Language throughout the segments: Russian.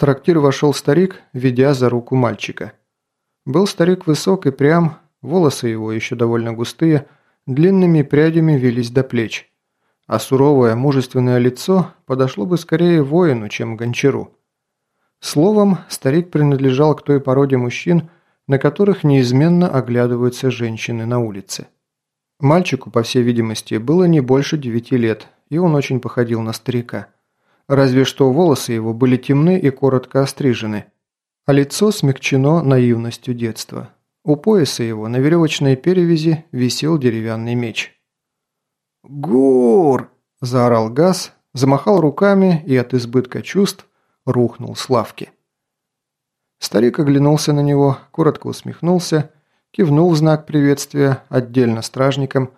трактир вошел старик, ведя за руку мальчика. Был старик высок и прям, волосы его еще довольно густые, длинными прядями велись до плеч. А суровое, мужественное лицо подошло бы скорее воину, чем гончару. Словом, старик принадлежал к той породе мужчин, на которых неизменно оглядываются женщины на улице. Мальчику, по всей видимости, было не больше девяти лет, и он очень походил на старика. Разве что волосы его были темны и коротко острижены, а лицо смягчено наивностью детства. У пояса его на веревочной перевязи висел деревянный меч. «Гур!» – заорал Газ, замахал руками и от избытка чувств рухнул с лавки. Старик оглянулся на него, коротко усмехнулся, кивнул в знак приветствия отдельно стражникам,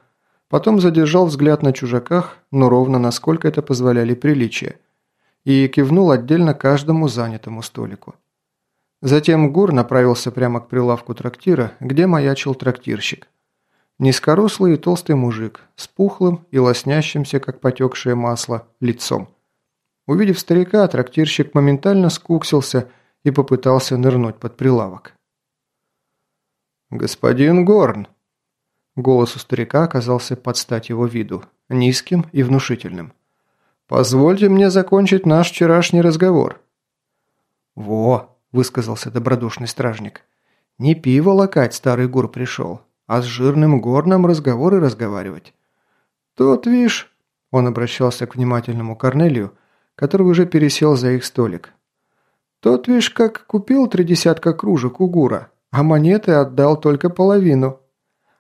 потом задержал взгляд на чужаках, но ровно насколько это позволяли приличия, и кивнул отдельно каждому занятому столику. Затем Гур направился прямо к прилавку трактира, где маячил трактирщик. Низкорослый и толстый мужик, с пухлым и лоснящимся, как потекшее масло, лицом. Увидев старика, трактирщик моментально скуксился и попытался нырнуть под прилавок. «Господин Горн!» Голос у старика оказался под стать его виду, низким и внушительным. «Позвольте мне закончить наш вчерашний разговор». «Во!» – высказался добродушный стражник. «Не пиво лакать старый гур пришел, а с жирным горном разговоры разговаривать». «Тот, вишь...» – он обращался к внимательному Корнелию, который уже пересел за их столик. «Тот, вишь, как купил три десятка кружек у гура, а монеты отдал только половину.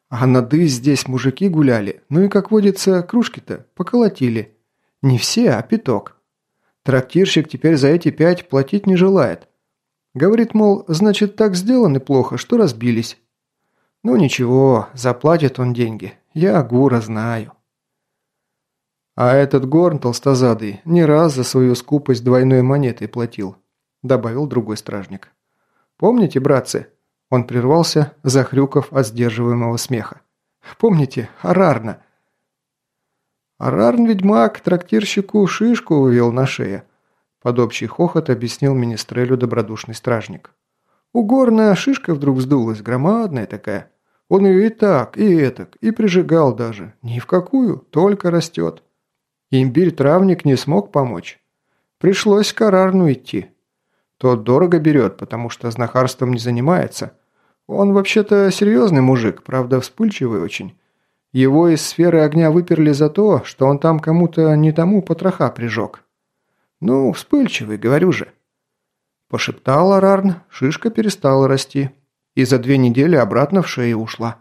А нады здесь мужики гуляли, ну и, как водится, кружки-то поколотили. Не все, а пяток. Трактирщик теперь за эти пять платить не желает. Говорит, мол, значит, так сделаны плохо, что разбились. Ну ничего, заплатит он деньги. Я Гура знаю. А этот Горн толстозадый не раз за свою скупость двойной монетой платил, добавил другой стражник. Помните, братцы? Он прервался, захрюков от сдерживаемого смеха. Помните, Арарна? Арарн ведьмак трактирщику шишку увел на шее. Под общий хохот объяснил министрелю добродушный стражник. У горная шишка вдруг вздулась, громадная такая. Он ее и так, и этак, и прижигал даже. Ни в какую, только растет. Имбирь-травник не смог помочь. Пришлось к Арарну идти. Тот дорого берет, потому что знахарством не занимается. Он вообще-то серьезный мужик, правда вспыльчивый очень. Его из сферы огня выперли за то, что он там кому-то не тому потроха прижег. «Ну, вспыльчивый, говорю же». Пошептал Арарн, шишка перестала расти. И за две недели обратно в шею ушла.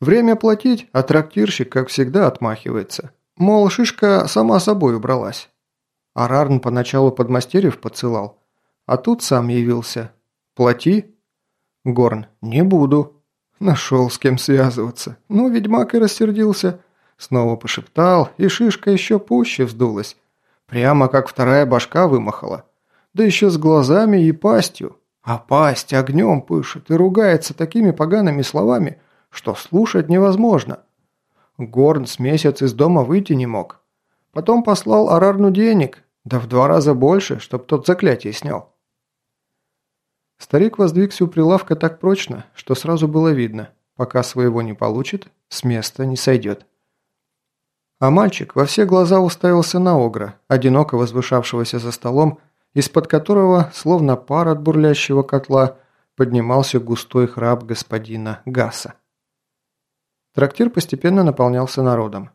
Время платить, а трактирщик, как всегда, отмахивается. Мол, шишка сама собой убралась. Арарн поначалу подмастерьев поцелал, а тут сам явился. «Плати». Горн «Не буду». Нашел с кем связываться. Ну, ведьмак и рассердился. Снова пошептал, и шишка еще пуще вздулась. Прямо как вторая башка вымахала. Да еще с глазами и пастью. А пасть огнем пышет и ругается такими погаными словами, что слушать невозможно. Горн с месяц из дома выйти не мог. Потом послал Арарну денег, да в два раза больше, чтоб тот заклятие снял. Старик воздвигся у прилавка так прочно, что сразу было видно, пока своего не получит, с места не сойдет. А мальчик во все глаза уставился на Огра, одиноко возвышавшегося за столом, из-под которого, словно пар от бурлящего котла, поднимался густой храп господина Гаса. Трактир постепенно наполнялся народом.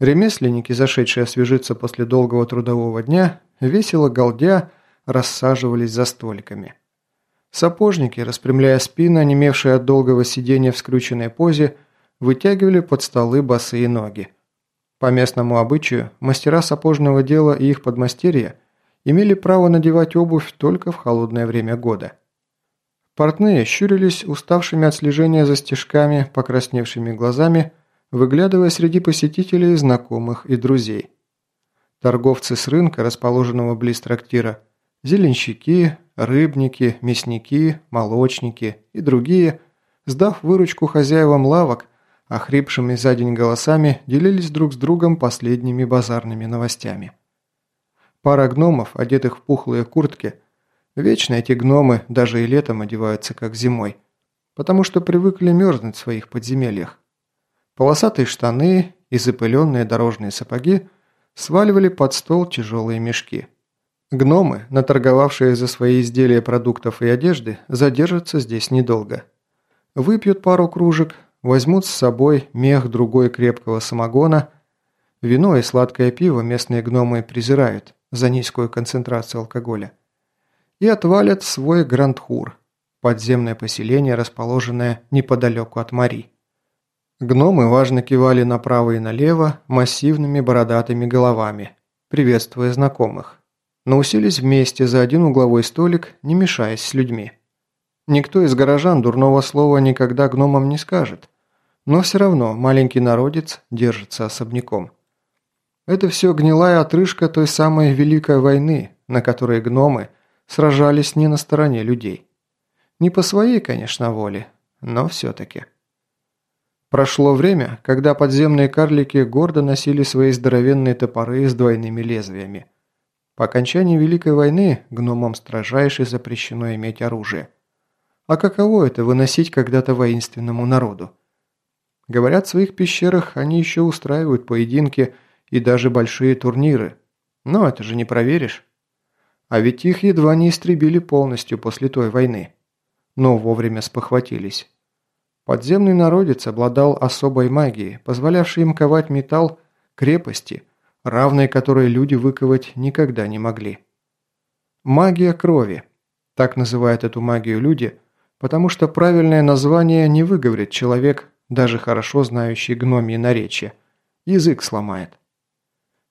Ремесленники, зашедшие освежиться после долгого трудового дня, весело галдя, рассаживались за столиками. Сапожники, распрямляя спины, онемевшие от долгого сидения в скрюченной позе, вытягивали под столы босые ноги. По местному обычаю, мастера сапожного дела и их подмастерья имели право надевать обувь только в холодное время года. Портные щурились уставшими от слежения за стежками, покрасневшими глазами, выглядывая среди посетителей знакомых и друзей. Торговцы с рынка, расположенного близ трактира, зеленщики, рыбники, мясники, молочники и другие, сдав выручку хозяевам лавок, охрипшими за день голосами делились друг с другом последними базарными новостями. Пара гномов, одетых в пухлые куртки, Вечно эти гномы даже и летом одеваются, как зимой, потому что привыкли мерзнуть в своих подземельях. Полосатые штаны и запыленные дорожные сапоги сваливали под стол тяжелые мешки. Гномы, наторговавшие за свои изделия продуктов и одежды, задержатся здесь недолго. Выпьют пару кружек, возьмут с собой мех другой крепкого самогона. Вино и сладкое пиво местные гномы презирают за низкую концентрацию алкоголя. И отвалят свой Грандхур, подземное поселение, расположенное неподалеку от Мари. Гномы важно кивали направо и налево массивными бородатыми головами, приветствуя знакомых. Но уселись вместе за один угловой столик, не мешаясь с людьми. Никто из горожан дурного слова никогда гномам не скажет. Но все равно маленький народец держится особняком. Это все гнилая отрыжка той самой Великой войны, на которой гномы сражались не на стороне людей. Не по своей, конечно, воле, но все-таки. Прошло время, когда подземные карлики гордо носили свои здоровенные топоры с двойными лезвиями. По окончании Великой войны гномам строжайше запрещено иметь оружие. А каково это выносить когда-то воинственному народу? Говорят, в своих пещерах они еще устраивают поединки и даже большие турниры. Но это же не проверишь. А ведь их едва не истребили полностью после той войны. Но вовремя спохватились. Подземный народец обладал особой магией, позволявшей им ковать металл крепости, равной которой люди выковать никогда не могли. Магия крови. Так называют эту магию люди, потому что правильное название не выговорит человек, даже хорошо знающий гномии наречия. Язык сломает.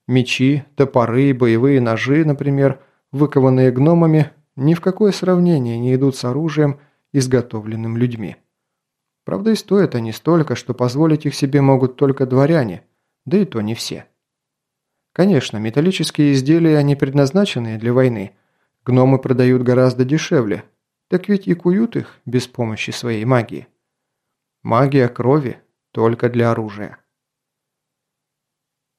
Мечи, топоры боевые ножи, например, выкованные гномами, ни в какое сравнение не идут с оружием, изготовленным людьми. Правда, и стоят они столько, что позволить их себе могут только дворяне, да и то не все. Конечно, металлические изделия, не предназначенные для войны, гномы продают гораздо дешевле, так ведь и куют их без помощи своей магии. Магия крови только для оружия.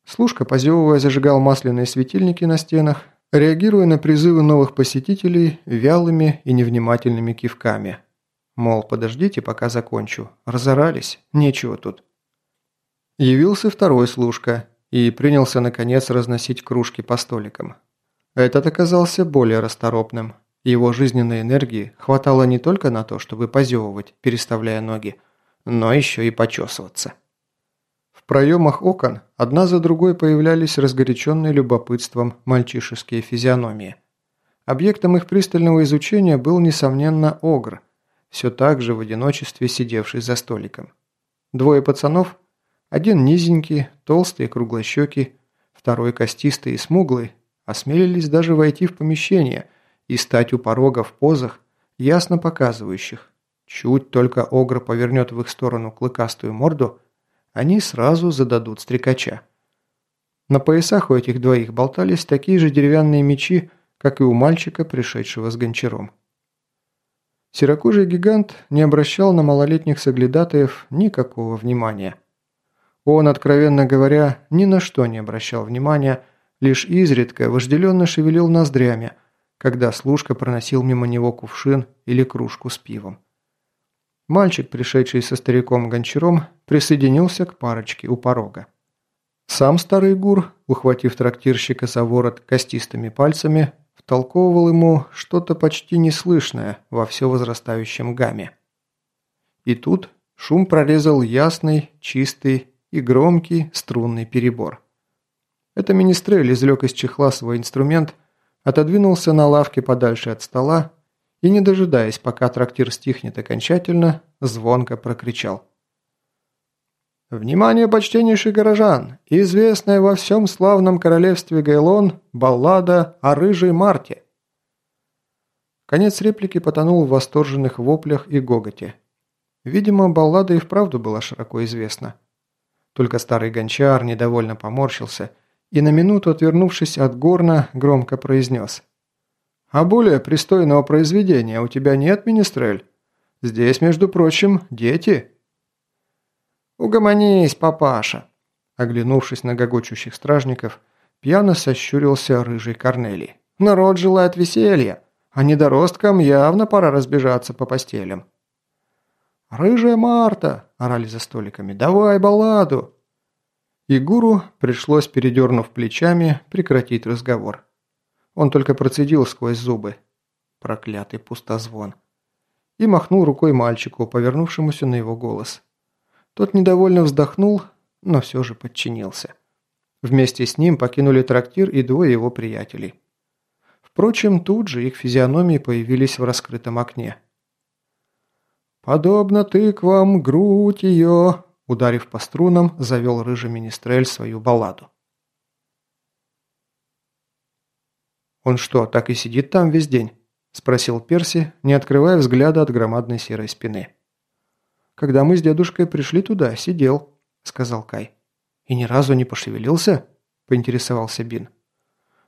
Служка, позевывая, зажигал масляные светильники на стенах, реагируя на призывы новых посетителей вялыми и невнимательными кивками – Мол, подождите, пока закончу. Разорались, нечего тут. Явился второй служка и принялся, наконец, разносить кружки по столикам. Этот оказался более расторопным. Его жизненной энергии хватало не только на то, чтобы позевывать, переставляя ноги, но еще и почесываться. В проемах окон одна за другой появлялись разгоряченные любопытством мальчишеские физиономии. Объектом их пристального изучения был, несомненно, Огр – все так же в одиночестве сидевший за столиком. Двое пацанов, один низенький, толстый и круглощекий, второй костистый и смуглый, осмелились даже войти в помещение и стать у порога в позах, ясно показывающих, чуть только Огр повернет в их сторону клыкастую морду, они сразу зададут стрекача. На поясах у этих двоих болтались такие же деревянные мечи, как и у мальчика, пришедшего с гончаром. Серокожий гигант не обращал на малолетних соглядатаев никакого внимания. Он, откровенно говоря, ни на что не обращал внимания, лишь изредка вожделенно шевелил ноздрями, когда служка проносил мимо него кувшин или кружку с пивом. Мальчик, пришедший со стариком Гончаром, присоединился к парочке у порога. Сам старый гур, ухватив трактирщика за ворот костистыми пальцами, втолковывал ему что-то почти неслышное во все возрастающем гамме. И тут шум прорезал ясный, чистый и громкий струнный перебор. Это министрель извлек из чехла свой инструмент, отодвинулся на лавке подальше от стола и, не дожидаясь, пока трактир стихнет окончательно, звонко прокричал. «Внимание, почтеннейший горожан! Известная во всем славном королевстве Гайлон баллада о рыжей Марте!» Конец реплики потонул в восторженных воплях и гоготе. Видимо, баллада и вправду была широко известна. Только старый гончар недовольно поморщился и на минуту, отвернувшись от горна, громко произнес. «А более пристойного произведения у тебя нет, Министрель? Здесь, между прочим, дети!» «Угомонись, папаша!» Оглянувшись на гогочущих стражников, пьяно сощурился рыжий Корнелий. «Народ желает веселья, а недоросткам явно пора разбежаться по постелям. «Рыжая Марта!» – орали за столиками. «Давай балладу!» И гуру пришлось, передернув плечами, прекратить разговор. Он только процедил сквозь зубы. Проклятый пустозвон. И махнул рукой мальчику, повернувшемуся на его голос. Тот недовольно вздохнул, но все же подчинился. Вместе с ним покинули трактир и двое его приятелей. Впрочем, тут же их физиономии появились в раскрытом окне. «Подобно тыквам, грудь ее!» Ударив по струнам, завел рыжий министрель свою балладу. «Он что, так и сидит там весь день?» – спросил Перси, не открывая взгляда от громадной серой спины. «Когда мы с дедушкой пришли туда, сидел», – сказал Кай. «И ни разу не пошевелился?» – поинтересовался Бин.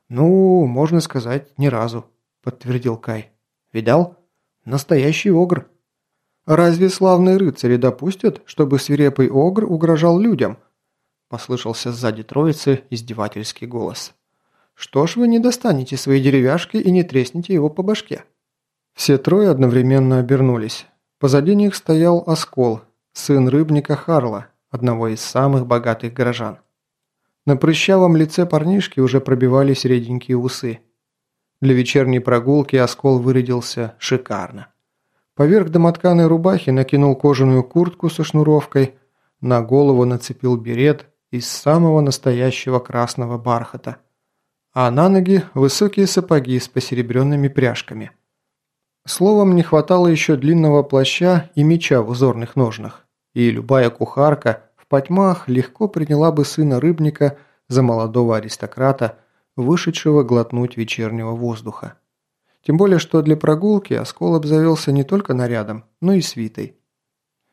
«Ну, можно сказать, ни разу», – подтвердил Кай. «Видал? Настоящий огр». «Разве славные рыцари допустят, чтобы свирепый огр угрожал людям?» Послышался сзади троицы издевательский голос. «Что ж вы не достанете свои деревяшки и не треснете его по башке?» Все трое одновременно обернулись. Позади них стоял Оскол, сын рыбника Харла, одного из самых богатых горожан. На прыщавом лице парнишки уже пробивались реденькие усы. Для вечерней прогулки Оскол вырядился шикарно. Поверх домотканой рубахи накинул кожаную куртку со шнуровкой, на голову нацепил берет из самого настоящего красного бархата, а на ноги высокие сапоги с посеребренными пряжками. Словом, не хватало еще длинного плаща и меча в узорных ножнах, и любая кухарка в потьмах легко приняла бы сына рыбника за молодого аристократа, вышедшего глотнуть вечернего воздуха. Тем более, что для прогулки Оскол обзавелся не только нарядом, но и свитой.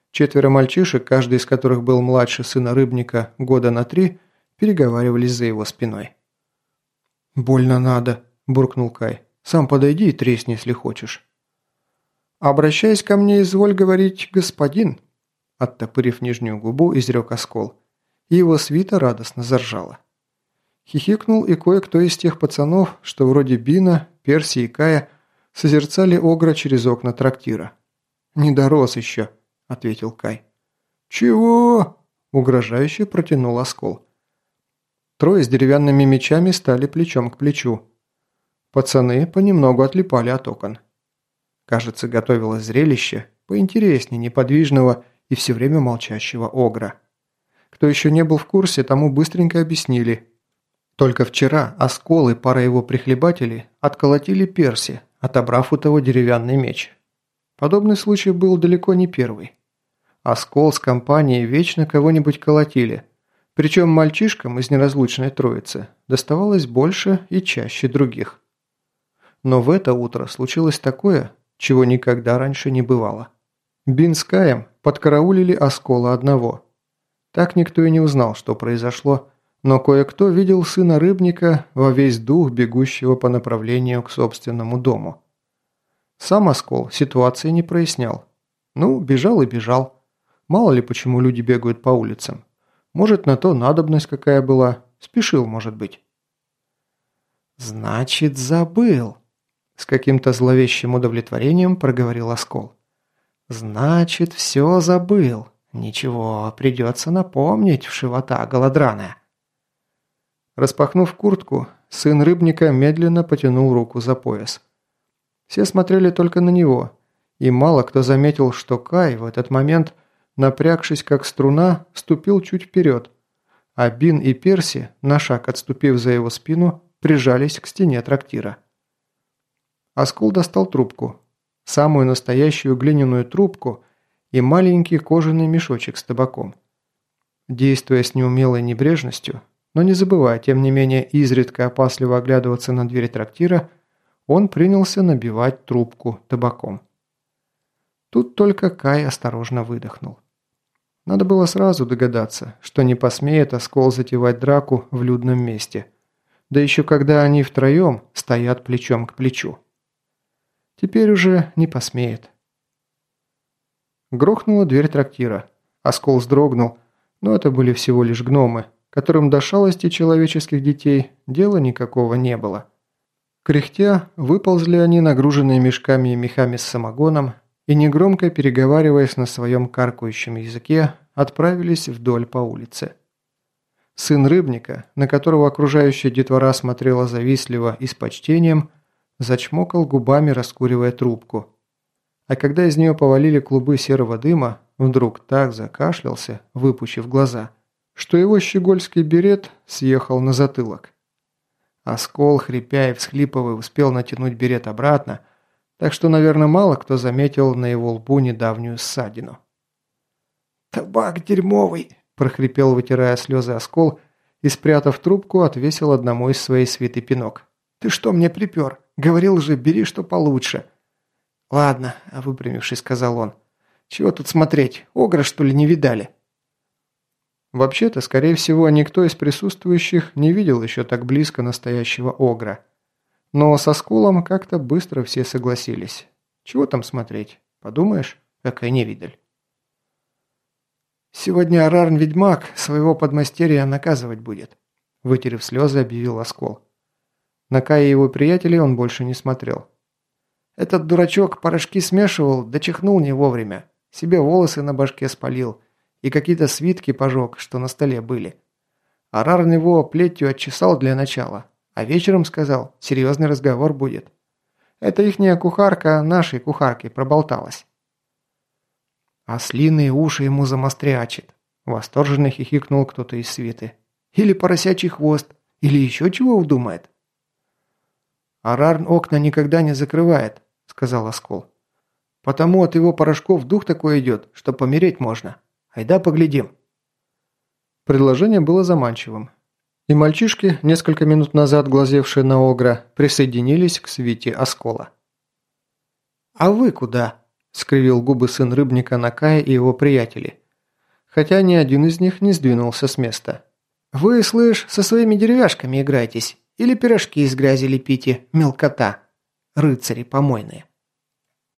Четверо мальчишек, каждый из которых был младше сына рыбника года на три, переговаривались за его спиной. «Больно надо», – буркнул Кай. «Сам подойди и тресни, если хочешь». «Обращаясь ко мне, изволь говорить «господин», – оттопырив нижнюю губу, изрек Оскол. И его свита радостно заржала. Хихикнул и кое-кто из тех пацанов, что вроде Бина, Перси и Кая, созерцали Огра через окна трактира. «Не дорос еще», – ответил Кай. «Чего?» – угрожающе протянул оскол. Трое с деревянными мечами стали плечом к плечу. Пацаны понемногу отлипали от окон. Кажется, готовилось зрелище поинтереснее неподвижного и все время молчащего Огра. Кто еще не был в курсе, тому быстренько объяснили, только вчера Оскол и пара его прихлебателей отколотили Перси, отобрав у того деревянный меч. Подобный случай был далеко не первый. Оскол с компанией вечно кого-нибудь колотили, причем мальчишкам из неразлучной троицы доставалось больше и чаще других. Но в это утро случилось такое, чего никогда раньше не бывало. Бин с Каем подкараулили Оскола одного. Так никто и не узнал, что произошло, но кое-кто видел сына рыбника во весь дух бегущего по направлению к собственному дому. Сам Оскол ситуации не прояснял. Ну, бежал и бежал. Мало ли почему люди бегают по улицам. Может, на то надобность какая была. Спешил, может быть. «Значит, забыл», – с каким-то зловещим удовлетворением проговорил Оскол. «Значит, все забыл. Ничего, придется напомнить в живота голодраная». Распахнув куртку, сын рыбника медленно потянул руку за пояс. Все смотрели только на него, и мало кто заметил, что Кай в этот момент, напрягшись как струна, ступил чуть вперед, а Бин и Перси, на шаг отступив за его спину, прижались к стене трактира. Оскол достал трубку, самую настоящую глиняную трубку и маленький кожаный мешочек с табаком. Действуя с неумелой небрежностью, но не забывая, тем не менее, изредка опасливо оглядываться на двери трактира, он принялся набивать трубку табаком. Тут только Кай осторожно выдохнул. Надо было сразу догадаться, что не посмеет Оскол затевать драку в людном месте. Да еще когда они втроем стоят плечом к плечу. Теперь уже не посмеет. Грохнула дверь трактира. Оскол вздрогнул, но это были всего лишь гномы, которым до шалости человеческих детей дела никакого не было. Кряхтя, выползли они, нагруженные мешками и мехами с самогоном, и, негромко переговариваясь на своем каркающем языке, отправились вдоль по улице. Сын рыбника, на которого окружающая детвора смотрела завистливо и с почтением, зачмокал губами, раскуривая трубку. А когда из нее повалили клубы серого дыма, вдруг так закашлялся, выпучив глаза, что его щегольский берет съехал на затылок. Оскол, хрипя и всхлипывая, успел натянуть берет обратно, так что, наверное, мало кто заметил на его лбу недавнюю ссадину. «Табак дерьмовый!» – прохрипел, вытирая слезы оскол, и, спрятав трубку, отвесил одному из своей свиты пинок. «Ты что мне припер? Говорил же, бери что получше!» «Ладно», – выпрямившись, сказал он. «Чего тут смотреть? Огра, что ли, не видали?» Вообще-то, скорее всего, никто из присутствующих не видел еще так близко настоящего огра. Но со скулом как-то быстро все согласились. Чего там смотреть? Подумаешь, какая невидаль. «Сегодня Арарн-ведьмак своего подмастерья наказывать будет», – вытерев слезы, объявил Оскол. На Кая и его приятелей он больше не смотрел. «Этот дурачок порошки смешивал, дочихнул не вовремя. Себе волосы на башке спалил и какие-то свитки пожег, что на столе были. Арар его плетью отчесал для начала, а вечером сказал, серьезный разговор будет. Это ихняя кухарка нашей кухарки проболталась. «Ослиные уши ему замострячит», – восторженно хихикнул кто-то из свиты. «Или поросячий хвост, или еще чего удумает». «Арарн окна никогда не закрывает», – сказал Оскол. «Потому от его порошков дух такой идет, что помереть можно». Айда поглядим». Предложение было заманчивым. И мальчишки, несколько минут назад глазевшие на Огра, присоединились к свите Оскола. «А вы куда?» – скривил губы сын рыбника Накая и его приятели. Хотя ни один из них не сдвинулся с места. «Вы, слышь, со своими деревяшками играетесь? Или пирожки из грязи лепите, мелкота? Рыцари помойные».